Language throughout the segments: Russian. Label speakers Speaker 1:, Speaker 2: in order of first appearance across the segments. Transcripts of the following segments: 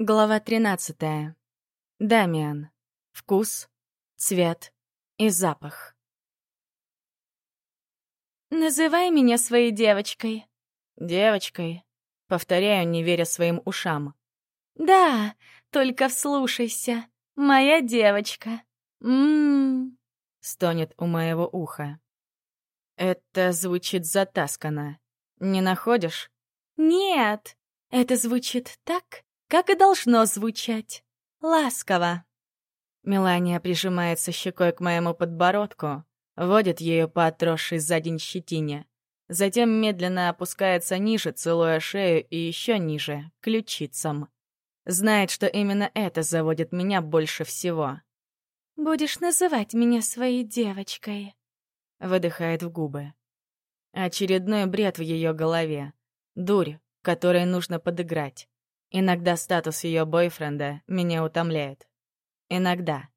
Speaker 1: Глава 13. Дамиан. Вкус, цвет и запах.
Speaker 2: «Называй меня своей девочкой».
Speaker 1: «Девочкой», — повторяю, не веря своим ушам.
Speaker 2: «Да, только вслушайся. Моя девочка. Ммм...»
Speaker 1: — стонет у моего уха. Это звучит затасканно. Не находишь?
Speaker 2: «Нет, это звучит так, как и должно звучать. Ласково.
Speaker 1: Мелания прижимается щекой к моему подбородку, водит ее по отросшей за день щетине. Затем медленно опускается ниже, целуя шею и еще ниже, ключицам. Знает, что именно это заводит меня больше всего.
Speaker 2: «Будешь называть меня своей девочкой», —
Speaker 1: выдыхает в губы. Очередной бред в ее голове. Дурь, которой нужно подыграть. Иногда статус ее бойфренда меня утомляет. Иногда.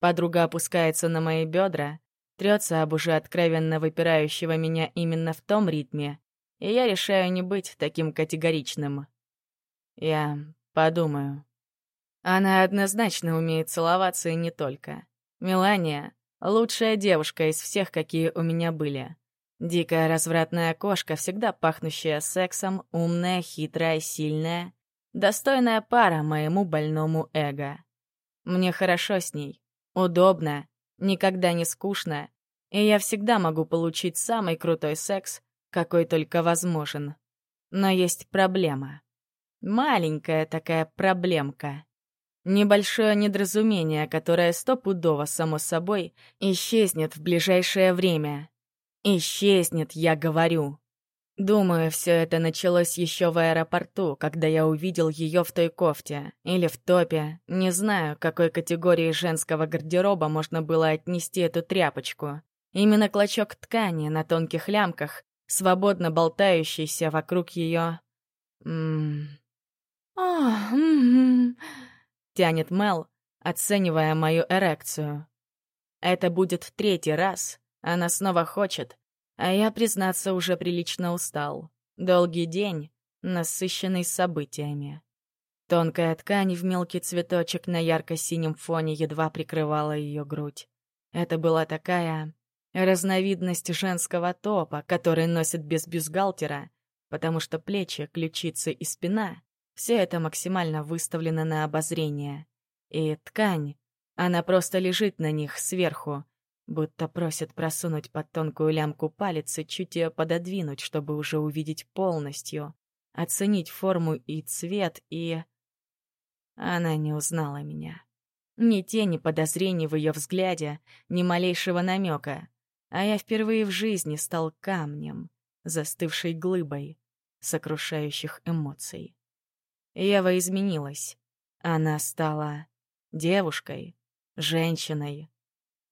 Speaker 1: Подруга опускается на мои бедра, трется об уже откровенно выпирающего меня именно в том ритме, и я решаю не быть таким категоричным. Я подумаю. Она однозначно умеет целоваться и не только. Мелания — лучшая девушка из всех, какие у меня были. Дикая развратная кошка, всегда пахнущая сексом, умная, хитрая, сильная, Достойная пара моему больному эго. Мне хорошо с ней, удобно, никогда не скучно, и я всегда могу получить самый крутой секс, какой только возможен. Но есть проблема. Маленькая такая проблемка. Небольшое недоразумение, которое стопудово, само собой, исчезнет в ближайшее время. Исчезнет, я говорю. Думаю, все это началось еще в аэропорту, когда я увидел ее в той кофте. Или в топе. Не знаю, к какой категории женского гардероба можно было отнести эту тряпочку. Именно клочок ткани на тонких лямках, свободно болтающийся вокруг ее... Ммм... тянет Мел, оценивая мою эрекцию. Это будет в третий раз. Она снова хочет, а я, признаться, уже прилично устал. Долгий день, насыщенный событиями. Тонкая ткань в мелкий цветочек на ярко-синем фоне едва прикрывала ее грудь. Это была такая разновидность женского топа, который носит без бюстгальтера, потому что плечи, ключицы и спина — все это максимально выставлено на обозрение. И ткань, она просто лежит на них сверху, будто просит просунуть под тонкую лямку палец и чуть ее пододвинуть, чтобы уже увидеть полностью, оценить форму и цвет, и... Она не узнала меня. Ни тени подозрений в ее взгляде, ни малейшего намека. А я впервые в жизни стал камнем, застывшей глыбой сокрушающих эмоций. Ева изменилась. Она стала девушкой, женщиной,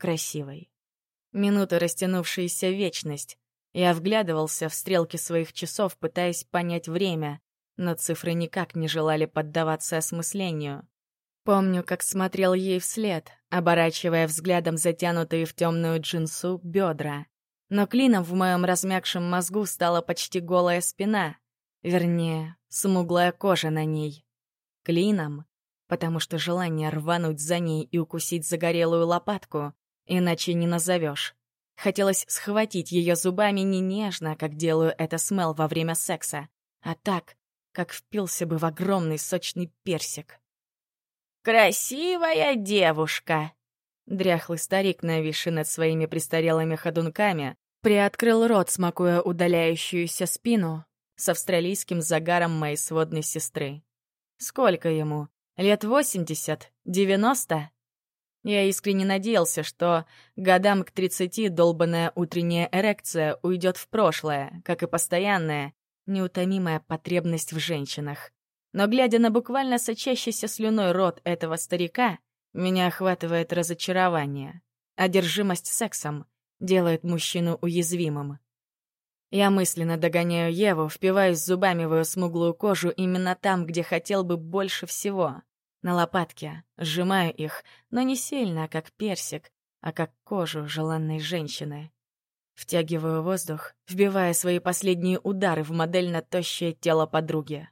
Speaker 1: красивой. Минуты, растянувшиеся в вечность. Я вглядывался в стрелки своих часов, пытаясь понять время, но цифры никак не желали поддаваться осмыслению. Помню, как смотрел ей вслед, оборачивая взглядом затянутые в темную джинсу бедра. Но клином в моем размягшем мозгу стала почти голая спина, вернее, смуглая кожа на ней. Клином, потому что желание рвануть за ней и укусить загорелую лопатку Иначе не назовешь. Хотелось схватить ее зубами не нежно, как делаю это с Мел во время секса, а так, как впился бы в огромный сочный персик.
Speaker 2: «Красивая девушка!»
Speaker 1: Дряхлый старик, нависший над своими престарелыми ходунками, приоткрыл рот, смакуя удаляющуюся спину с австралийским загаром моей сводной сестры. Сколько ему? Лет восемьдесят? Девяносто? Я искренне надеялся, что годам к тридцати долбанная утренняя эрекция уйдет в прошлое, как и постоянная, неутомимая потребность в женщинах. Но глядя на буквально сочащийся слюной рот этого старика, меня охватывает разочарование. Одержимость сексом делает мужчину уязвимым. Я мысленно догоняю Еву, впиваюсь зубами в ее смуглую кожу именно там, где хотел бы больше всего на лопатке, сжимаю их, но не сильно, как персик, а как кожу желанной женщины. Втягиваю воздух, вбивая свои последние удары в модельно тощее тело подруги.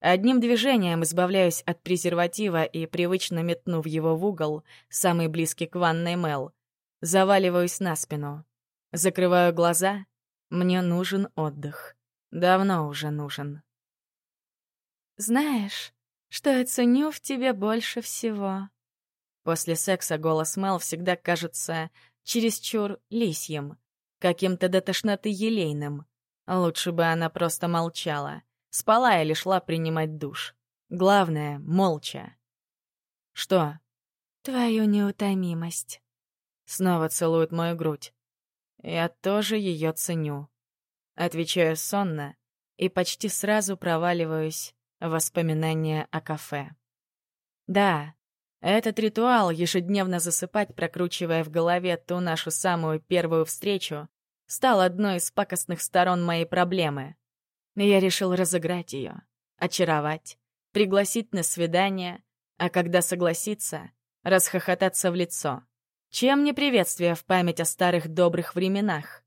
Speaker 1: Одним движением избавляюсь от презерватива и, привычно метнув его в угол, самый близкий к ванной Мел, заваливаюсь на спину. Закрываю глаза. Мне нужен отдых. Давно уже нужен.
Speaker 2: «Знаешь, что я ценю в тебе больше всего?»
Speaker 1: После секса голос Мел всегда кажется чересчур лисьим, каким-то до тошноты елейным. Лучше бы она просто молчала. Спала или шла принимать душ. Главное — молча. «Что?»
Speaker 2: «Твою неутомимость».
Speaker 1: Снова целует мою грудь. Я тоже ее ценю. Отвечаю сонно и почти сразу проваливаюсь воспоминания о кафе. Да, этот ритуал ежедневно засыпать, прокручивая в голове ту нашу самую первую встречу, стал одной из пакостных сторон моей проблемы. Я решил разыграть ее, очаровать, пригласить на свидание, а когда согласиться, расхохотаться в лицо. Чем не приветствие в память о старых добрых временах?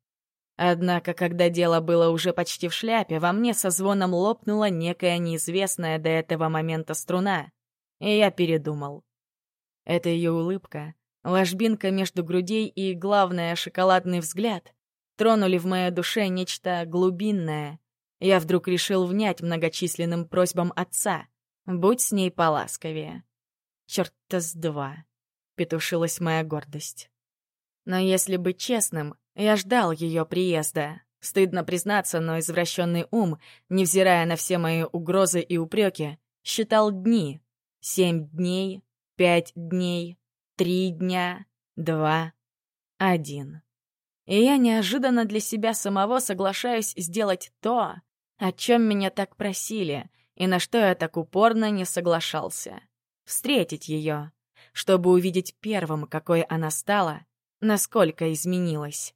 Speaker 1: Однако, когда дело было уже почти в шляпе, во мне со звоном лопнула некая неизвестная до этого момента струна, и я передумал. Это ее улыбка, ложбинка между грудей и, главное, шоколадный взгляд тронули в моей душе нечто глубинное. Я вдруг решил внять многочисленным просьбам отца. Будь с ней поласковее. Чёрта с два. Петушилась моя гордость. Но если быть честным, я ждал ее приезда. Стыдно признаться, но извращенный ум, невзирая на все мои угрозы и упреки, считал дни. Семь дней, пять дней, три дня, два, один. И я неожиданно для себя самого соглашаюсь сделать то, о чем меня так просили, и на что я так упорно не соглашался. Встретить ее, чтобы увидеть первым, какой она стала, насколько изменилась.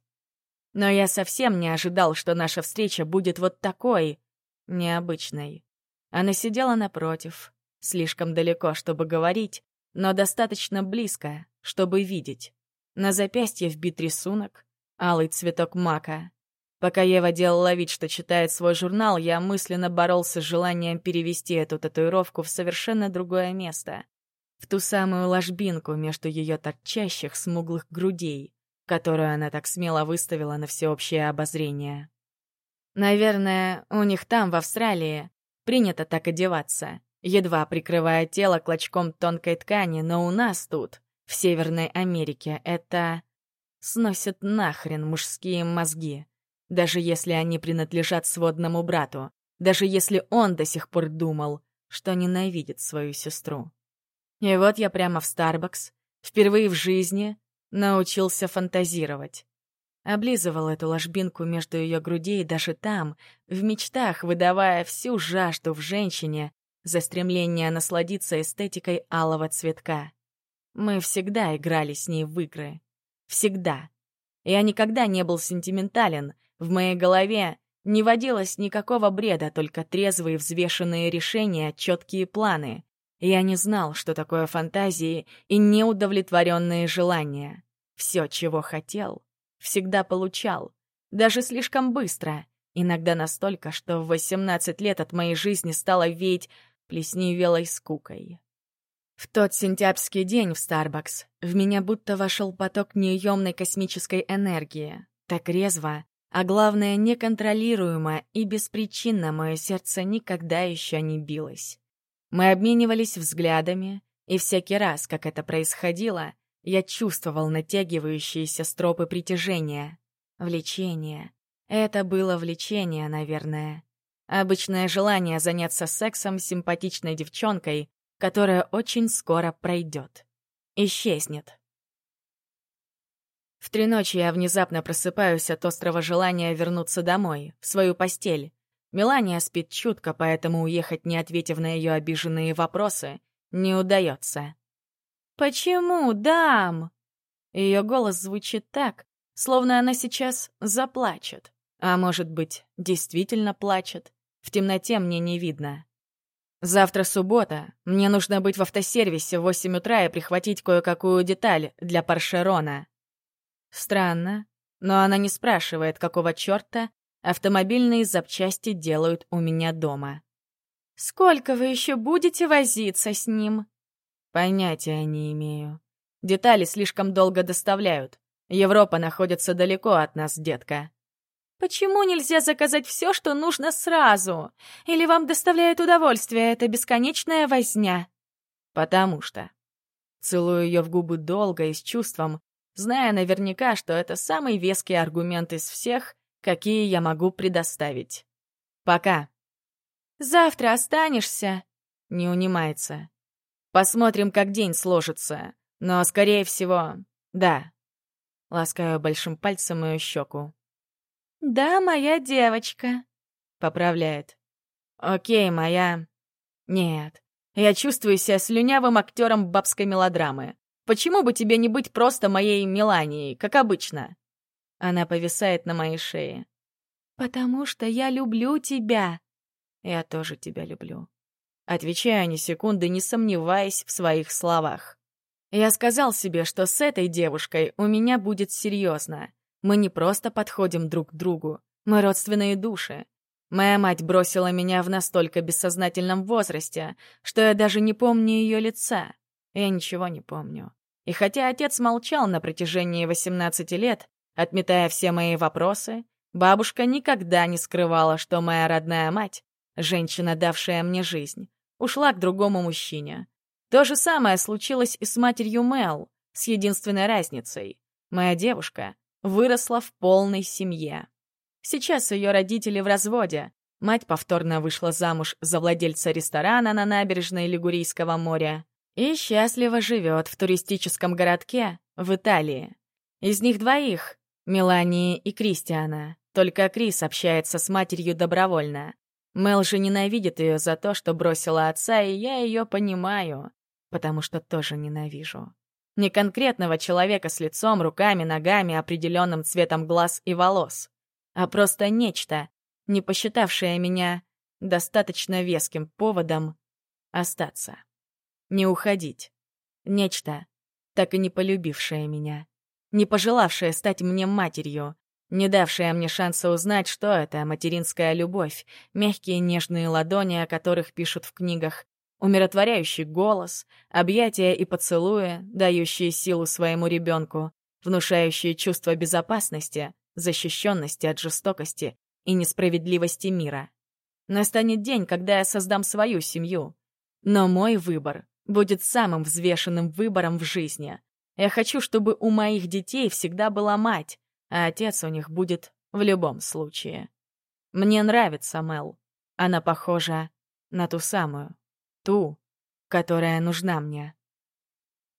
Speaker 1: Но я совсем не ожидал, что наша встреча будет вот такой, необычной. Она сидела напротив, слишком далеко, чтобы говорить, но достаточно близко, чтобы видеть. На запястье вбит рисунок, алый цветок мака. Пока Ева делала вид, что читает свой журнал, я мысленно боролся с желанием перевести эту татуировку в совершенно другое место. В ту самую ложбинку между ее торчащих смуглых грудей, которую она так смело выставила на всеобщее обозрение. Наверное, у них там, в Австралии, принято так одеваться, едва прикрывая тело клочком тонкой ткани, но у нас тут, в Северной Америке, это сносят нахрен мужские мозги. Даже если они принадлежат сводному брату. Даже если он до сих пор думал, что ненавидит свою сестру. И вот я прямо в Старбакс, впервые в жизни, научился фантазировать. Облизывал эту ложбинку между ее грудей даже там, в мечтах, выдавая всю жажду в женщине за стремление насладиться эстетикой алого цветка. Мы всегда играли с ней в игры. Всегда. Я никогда не был сентиментален. В моей голове не водилось никакого бреда, только трезвые взвешенные решения, четкие планы. Я не знал, что такое фантазии и неудовлетворенные желания. Все, чего хотел, всегда получал. Даже слишком быстро. Иногда настолько, что в 18 лет от моей жизни стало веять плесневелой скукой. В тот сентябрьский день в Старбакс в меня будто вошел поток неуемной космической энергии. Так резво, а главное, неконтролируемо и беспричинно мое сердце никогда еще не билось. Мы обменивались взглядами, и всякий раз, как это происходило, я чувствовал натягивающиеся стропы притяжения. Влечение. Это было влечение, наверное. Обычное желание заняться сексом с симпатичной девчонкой, которая очень скоро пройдет. Исчезнет. В три ночи я внезапно просыпаюсь от острого желания вернуться домой, в свою постель. Мелания спит чутко, поэтому уехать, не ответив на ее обиженные вопросы, не удается. «Почему, дам?» Ее голос звучит так, словно она сейчас заплачет. А может быть, действительно плачет. В темноте мне не видно. Завтра суббота. Мне нужно быть в автосервисе в 8 утра и прихватить кое-какую деталь для Паршерона. Странно, но она не спрашивает, какого черта автомобильные запчасти делают у меня дома.
Speaker 2: Сколько вы еще будете возиться с ним?»
Speaker 1: «Понятия не имею. Детали слишком долго доставляют. Европа находится далеко от нас, детка».
Speaker 2: «Почему нельзя заказать все, что нужно сразу? Или вам доставляет удовольствие эта бесконечная возня?»
Speaker 1: «Потому что...» Целую ее в губы долго и с чувством, зная наверняка, что это самый веский аргумент из всех, какие я могу предоставить. Пока.
Speaker 2: Завтра останешься?
Speaker 1: Не унимается. Посмотрим, как день сложится. Но, скорее всего, да. Ласкаю большим пальцем ее щеку.
Speaker 2: «Да, моя девочка», —
Speaker 1: поправляет. «Окей, моя...» «Нет, я чувствую себя слюнявым актером бабской мелодрамы. Почему бы тебе не быть просто моей Меланией, как обычно?» Она повисает на моей шее.
Speaker 2: «Потому что я люблю тебя».
Speaker 1: «Я тоже тебя люблю». Отвечаю ни секунды, не сомневаясь в своих словах. Я сказал себе, что с этой девушкой у меня будет серьезно. Мы не просто подходим друг к другу, мы родственные души. Моя мать бросила меня в настолько бессознательном возрасте, что я даже не помню ее лица. Я ничего не помню. И хотя отец молчал на протяжении 18 лет, отметая все мои вопросы, бабушка никогда не скрывала, что моя родная мать, женщина, давшая мне жизнь, ушла к другому мужчине. То же самое случилось и с матерью Мел, с единственной разницей. Моя девушка выросла в полной семье. Сейчас ее родители в разводе. Мать повторно вышла замуж за владельца ресторана на набережной Лигурийского моря и счастливо живет в туристическом городке в Италии. Из них двоих, Мелании и Кристиана, только Крис общается с матерью добровольно. Мел же ненавидит ее за то, что бросила отца, и я ее понимаю, потому что тоже ненавижу. Не конкретного человека с лицом, руками, ногами, определенным цветом глаз и волос, а просто нечто, не посчитавшее меня достаточно веским поводом остаться не уходить. Нечто, так и не полюбившее меня, не пожелавшее стать мне матерью, не давшее мне шанса узнать, что это материнская любовь, мягкие нежные ладони, о которых пишут в книгах, умиротворяющий голос, объятия и поцелуи, дающие силу своему ребенку, внушающие чувство безопасности, защищенности от жестокости и несправедливости мира. Настанет день, когда я создам свою семью. Но мой выбор будет самым взвешенным выбором в жизни. Я хочу, чтобы у моих детей всегда была мать, а отец у них будет в любом случае. Мне нравится Мел. Она похожа на ту самую, ту, которая нужна мне.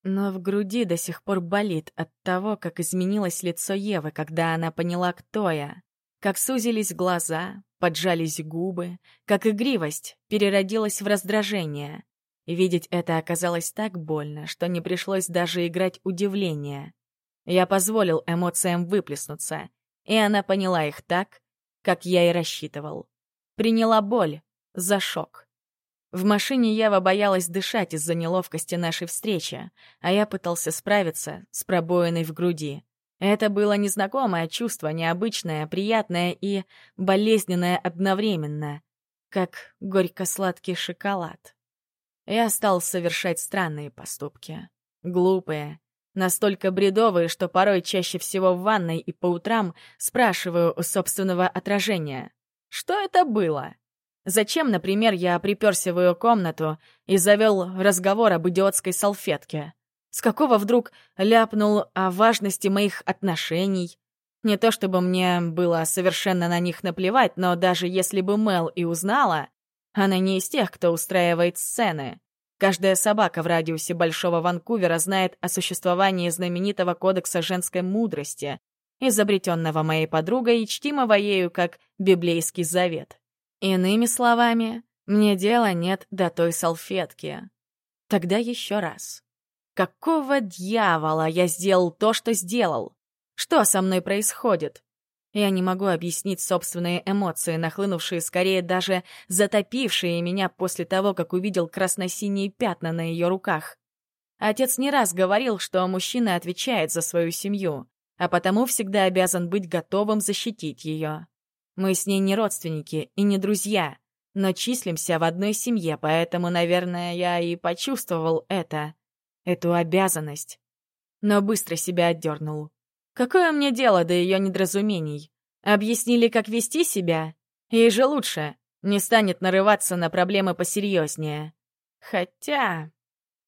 Speaker 1: Но в груди до сих пор болит от того, как изменилось лицо Евы, когда она поняла, кто я. Как сузились глаза, поджались губы, как игривость переродилась в раздражение. Видеть это оказалось так больно, что не пришлось даже играть удивление. Я позволил эмоциям выплеснуться, и она поняла их так, как я и рассчитывал. Приняла боль за шок. В машине Ява боялась дышать из-за неловкости нашей встречи, а я пытался справиться с пробоиной в груди. Это было незнакомое чувство, необычное, приятное и болезненное одновременно, как горько-сладкий шоколад я стал совершать странные поступки. Глупые, настолько бредовые, что порой чаще всего в ванной и по утрам спрашиваю у собственного отражения, что это было? Зачем, например, я приперся в ее комнату и завел разговор об идиотской салфетке? С какого вдруг ляпнул о важности моих отношений? Не то чтобы мне было совершенно на них наплевать, но даже если бы Мел и узнала, она не из тех, кто устраивает сцены. Каждая собака в радиусе Большого Ванкувера знает о существовании знаменитого кодекса женской мудрости, изобретенного моей подругой и чтимого ею как библейский завет. Иными словами, мне дела нет до той салфетки. Тогда еще раз. Какого дьявола я сделал то, что сделал? Что со мной происходит? Я не могу объяснить собственные эмоции, нахлынувшие скорее даже затопившие меня после того, как увидел красно-синие пятна на ее руках. Отец не раз говорил, что мужчина отвечает за свою семью, а потому всегда обязан быть готовым защитить ее. Мы с ней не родственники и не друзья. но числимся в одной семье, поэтому, наверное, я и почувствовал это, эту обязанность. Но быстро себя отдернул. Какое мне дело до ее недоразумений? Объяснили, как вести себя? Ей же лучше, не станет нарываться на проблемы посерьезнее. Хотя,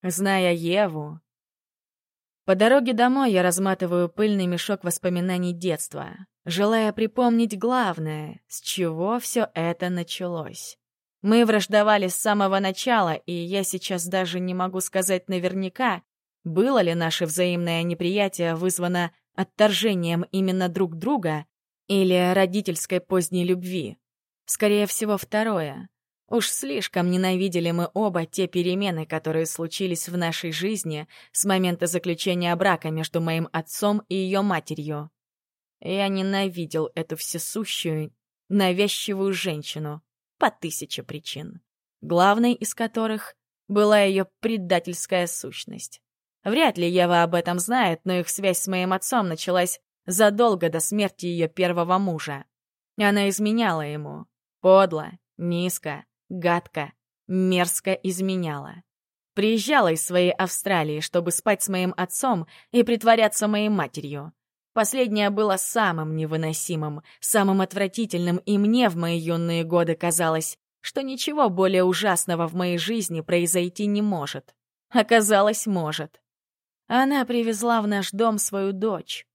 Speaker 1: зная Еву... По дороге домой я разматываю пыльный мешок воспоминаний детства, желая припомнить главное, с чего все это началось. Мы враждовали с самого начала, и я сейчас даже не могу сказать наверняка, было ли наше взаимное неприятие вызвано отторжением именно друг друга или родительской поздней любви. Скорее всего, второе. Уж слишком ненавидели мы оба те перемены, которые случились в нашей жизни с момента заключения брака между моим отцом и ее матерью. Я ненавидел эту всесущую, навязчивую женщину по тысяче причин, главной из которых была ее предательская сущность. Вряд ли Ева об этом знает, но их связь с моим отцом началась задолго до смерти ее первого мужа. Она изменяла ему. Подло, низко, гадко, мерзко изменяла. Приезжала из своей Австралии, чтобы спать с моим отцом и притворяться моей матерью. Последнее было самым невыносимым, самым отвратительным, и мне в мои юные годы казалось, что ничего более ужасного в моей жизни произойти не может. Оказалось, может. Она привезла в наш дом свою дочь,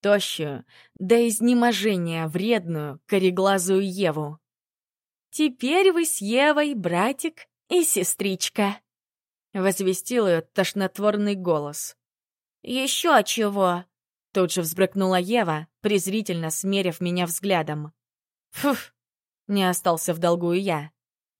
Speaker 1: тощую, до изнеможения вредную, кореглазую Еву. «Теперь вы с Евой братик и сестричка», — возвестил ее тошнотворный голос. «Еще чего?» — тут же взбрыкнула Ева, презрительно смерив меня взглядом. «Фуф!» — не остался в долгу и я.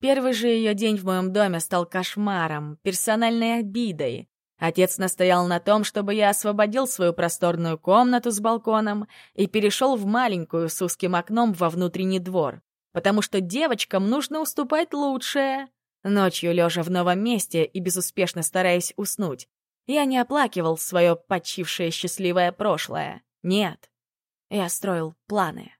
Speaker 1: Первый же ее день в моем доме стал кошмаром, персональной обидой. Отец настоял на том, чтобы я освободил свою просторную комнату с балконом и перешел в маленькую с узким окном во внутренний двор потому что девочкам нужно уступать лучшее. Ночью, лежа в новом месте и безуспешно стараясь уснуть, я не оплакивал свое почившее счастливое прошлое. Нет. Я строил планы.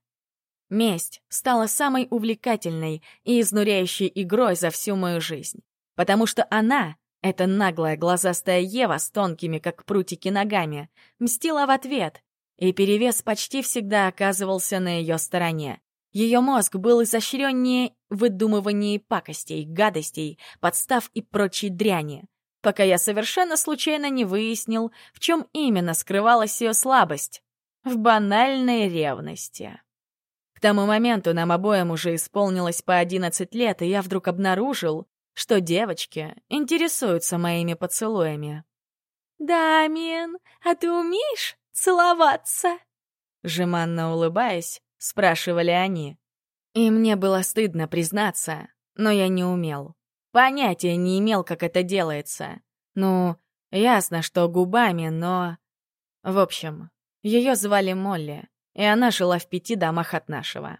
Speaker 1: Месть стала самой увлекательной и изнуряющей игрой за всю мою жизнь, потому что она, эта наглая глазастая Ева с тонкими, как прутики, ногами, мстила в ответ, и перевес почти всегда оказывался на ее стороне. Ее мозг был изощреннее в выдумывании пакостей, гадостей, подстав и прочей дряни, пока я совершенно случайно не выяснил, в чем именно скрывалась ее слабость. В банальной ревности. К тому моменту нам обоим уже исполнилось по 11 лет, и я вдруг обнаружил, что девочки интересуются моими поцелуями. «Дамиен, а ты умеешь целоваться?» Жеманно улыбаясь, — спрашивали они. И мне было стыдно признаться, но я не умел. Понятия не имел, как это делается. Ну, ясно, что губами, но... В общем, ее звали Молли, и она жила в пяти домах от нашего.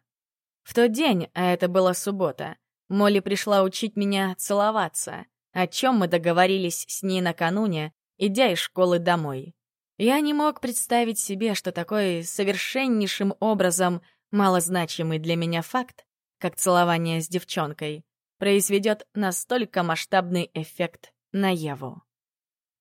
Speaker 1: В тот день, а это была суббота, Молли пришла учить меня целоваться, о чем мы договорились с ней накануне, идя из школы домой. Я не мог представить себе, что такой совершеннейшим образом малозначимый для меня факт, как целование с девчонкой, произведет настолько масштабный эффект на Еву.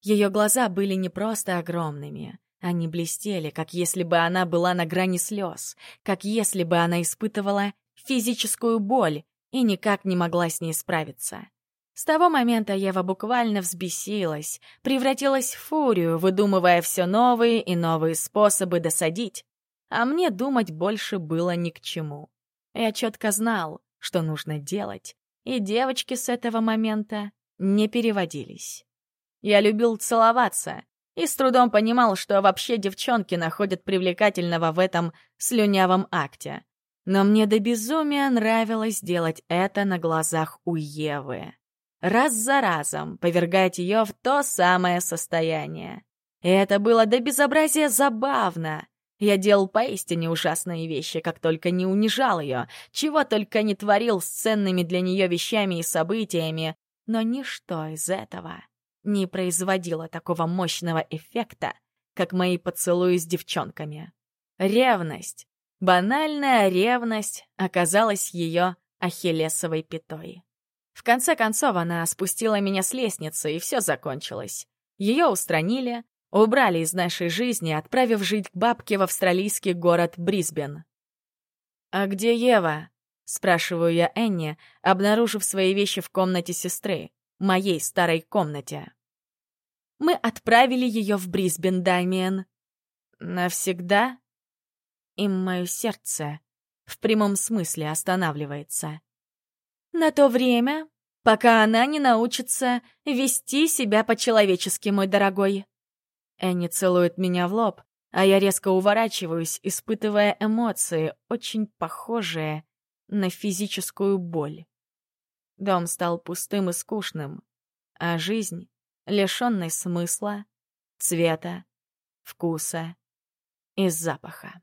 Speaker 1: Ее глаза были не просто огромными, они блестели, как если бы она была на грани слез, как если бы она испытывала физическую боль и никак не могла с ней справиться. С того момента Ева буквально взбесилась, превратилась в фурию, выдумывая все новые и новые способы досадить. А мне думать больше было ни к чему. Я четко знал, что нужно делать, и девочки с этого момента не переводились. Я любил целоваться и с трудом понимал, что вообще девчонки находят привлекательного в этом слюнявом акте. Но мне до безумия нравилось делать это на глазах у Евы раз за разом повергать ее в то самое состояние. И это было до безобразия забавно. Я делал поистине ужасные вещи, как только не унижал ее, чего только не творил с ценными для нее вещами и событиями, но ничто из этого не производило такого мощного эффекта, как мои поцелуи с девчонками. Ревность, банальная ревность оказалась ее ахиллесовой пятой. В конце концов, она спустила меня с лестницы, и все закончилось. Ее устранили, убрали из нашей жизни, отправив жить к бабке в австралийский город Брисбен. «А где Ева?» — спрашиваю я Энни, обнаружив свои вещи в комнате сестры, моей старой комнате.
Speaker 2: «Мы отправили ее в Брисбен, Дамиен».
Speaker 1: «Навсегда?» И мое сердце в прямом смысле останавливается.
Speaker 2: На то время, пока она не научится вести себя по-человечески, мой дорогой.
Speaker 1: Энни целует меня в лоб, а я резко уворачиваюсь, испытывая эмоции, очень похожие на физическую боль. Дом стал пустым и скучным, а жизнь — лишенной смысла, цвета, вкуса и запаха.